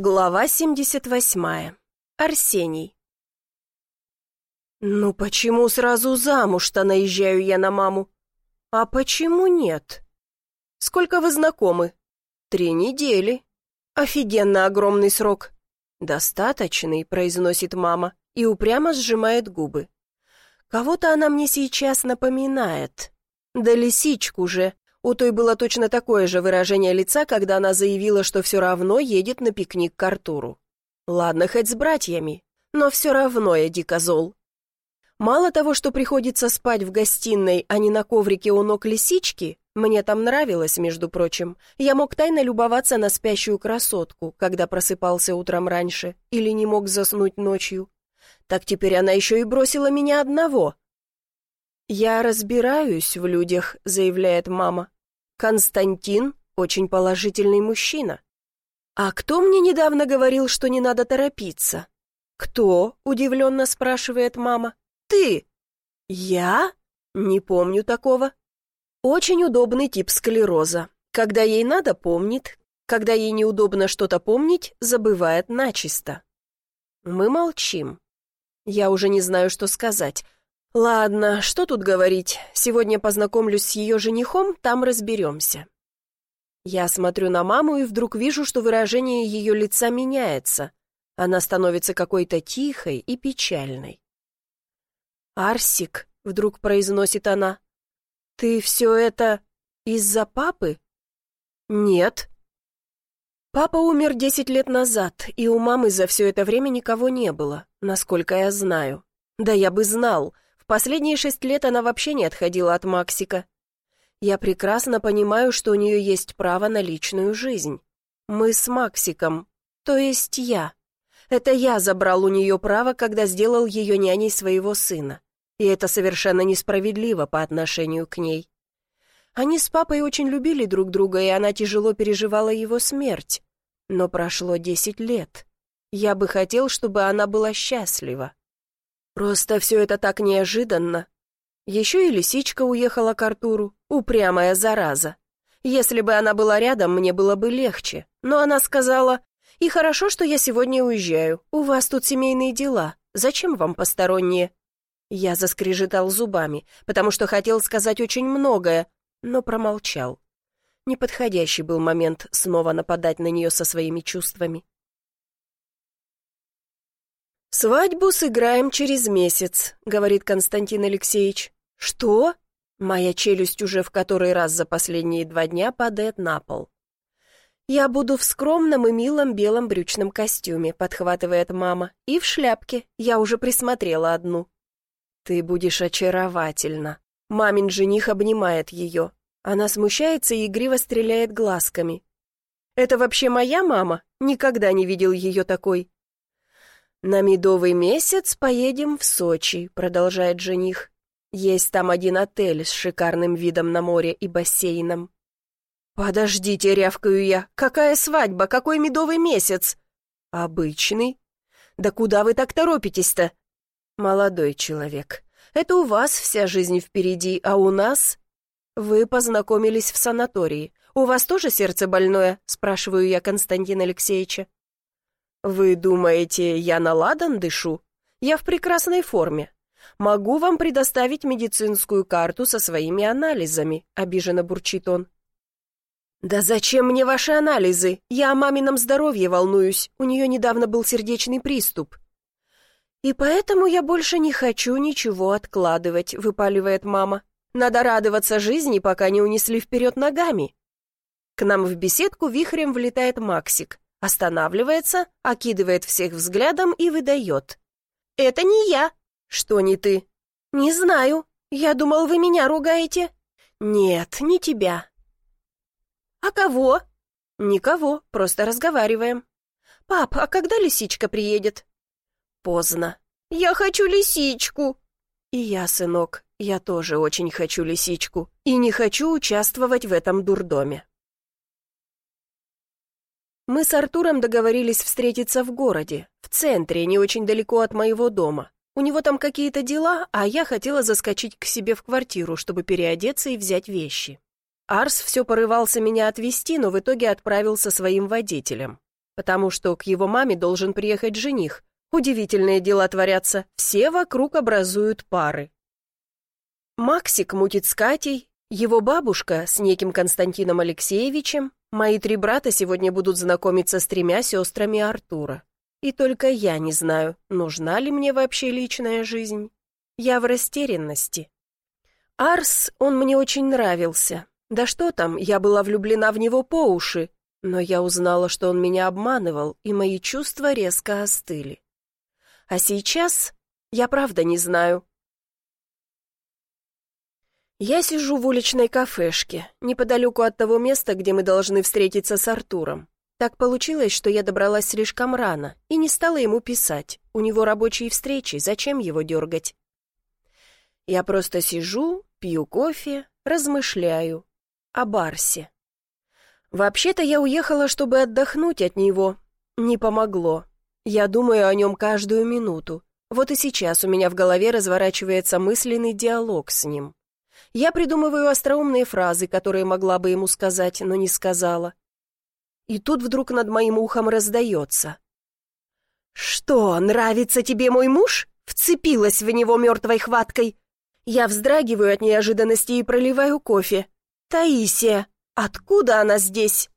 Глава 78. Арсений. «Ну почему сразу замуж-то наезжаю я на маму? А почему нет? Сколько вы знакомы? Три недели. Офигенно огромный срок. Достаточный, произносит мама и упрямо сжимает губы. Кого-то она мне сейчас напоминает. Да лисичку же, у той было точно такое же выражение лица, когда она заявила, что все равно едет на пикник к Артуру. Ладно, хоть с братьями, но все равно я дико зол. Мало того, что приходится спать в гостиной, а не на коврике у ног лисички, мне там нравилось, между прочим, я мог тайно любоваться на спящую красотку, когда просыпался утром раньше или не мог заснуть ночью. Так теперь она еще и бросила меня одного. «Я разбираюсь в людях», — заявляет мама. Константин очень положительный мужчина. А кто мне недавно говорил, что не надо торопиться? Кто? Удивленно спрашивает мама. Ты? Я? Не помню такого. Очень удобный тип склероза. Когда ей надо, помнит. Когда ей неудобно что-то помнить, забывает начисто. Мы молчим. Я уже не знаю, что сказать. Ладно, что тут говорить. Сегодня познакомлюсь с ее женихом, там разберемся. Я смотрю на маму и вдруг вижу, что выражение ее лица меняется. Она становится какой-то тихой и печальной. «Арсик», — вдруг произносит она, — «ты все это из-за папы?» «Нет». Папа умер десять лет назад, и у мамы за все это время никого не было, насколько я знаю. Да я бы знал, — Последние шесть лет она вообще не отходила от Максика. Я прекрасно понимаю, что у нее есть право на личную жизнь. Мы с Максиком, то есть я. Это я забрал у нее право, когда сделал ее няней своего сына. И это совершенно несправедливо по отношению к ней. Они с папой очень любили друг друга, и она тяжело переживала его смерть. Но прошло десять лет. Я бы хотел, чтобы она была счастлива. Просто все это так неожиданно. Еще и лисичка уехала к Артуру, упрямая зараза. Если бы она была рядом, мне было бы легче. Но она сказала, «И хорошо, что я сегодня уезжаю. У вас тут семейные дела. Зачем вам посторонние?» Я заскрежетал зубами, потому что хотел сказать очень многое, но промолчал. Неподходящий был момент снова нападать на нее со своими чувствами. «Свадьбу сыграем через месяц», — говорит Константин Алексеевич. «Что?» Моя челюсть уже в который раз за последние два дня падает на пол. «Я буду в скромном и милом белом брючном костюме», — подхватывает мама. «И в шляпке. Я уже присмотрела одну». «Ты будешь очаровательна». Мамин жених обнимает ее. Она смущается и игриво стреляет глазками. «Это вообще моя мама? Никогда не видел ее такой. «На медовый месяц поедем в Сочи», — продолжает жених. «Есть там один отель с шикарным видом на море и бассейном». «Подождите», — рявкаю я, — «какая свадьба, какой медовый месяц?» «Обычный». «Да куда вы так торопитесь-то?» «Молодой человек, это у вас вся жизнь впереди, а у нас...» «Вы познакомились в санатории. У вас тоже сердце больное?» — спрашиваю я Константина Алексеевича. «Вы думаете, я на ладан дышу? Я в прекрасной форме. Могу вам предоставить медицинскую карту со своими анализами», — обиженно бурчит он. «Да зачем мне ваши анализы? Я о мамином здоровье волнуюсь. У нее недавно был сердечный приступ». «И поэтому я больше не хочу ничего откладывать», — выпаливает мама. «Надо радоваться жизни, пока не унесли вперед ногами». К нам в беседку вихрем влетает Максик. Останавливается, окидывает всех взглядом и выдает. «Это не я!» «Что не ты?» «Не знаю. Я думал, вы меня ругаете». «Нет, не тебя». «А кого?» «Никого, просто разговариваем». «Пап, а когда лисичка приедет?» «Поздно». «Я хочу лисичку». «И я, сынок, я тоже очень хочу лисичку и не хочу участвовать в этом дурдоме». Мы с Артуром договорились встретиться в городе, в центре, не очень далеко от моего дома. У него там какие-то дела, а я хотела заскочить к себе в квартиру, чтобы переодеться и взять вещи. Арс все порывался меня отвезти, но в итоге отправился своим водителем. потому что к его маме должен приехать жених. Удивительные дела творятся, все вокруг образуют пары. Максик мутит с Катей, его бабушка с неким Константином Алексеевичем, мои три брата сегодня будут знакомиться с тремя сестрами Артура. И только я не знаю, нужна ли мне вообще личная жизнь. Я в растерянности. Арс, он мне очень нравился. Да что там, я была влюблена в него по уши, но я узнала, что он меня обманывал, и мои чувства резко остыли. А сейчас я правда не знаю. Я сижу в уличной кафешке, неподалеку от того места, где мы должны встретиться с Артуром. Так получилось, что я добралась слишком рано и не стала ему писать. У него рабочие встречи, зачем его дергать? Я просто сижу, пью кофе, размышляю о Барсе. Вообще-то я уехала, чтобы отдохнуть от него. Не помогло. Я думаю о нем каждую минуту. Вот и сейчас у меня в голове разворачивается мысленный диалог с ним. Я придумываю остроумные фразы, которые могла бы ему сказать, но не сказала. И тут вдруг над моим ухом раздается. «Что, нравится тебе мой муж?» Вцепилась в него мертвой хваткой. Я вздрагиваю от неожиданности и проливаю кофе. «Таисия! Откуда она здесь?»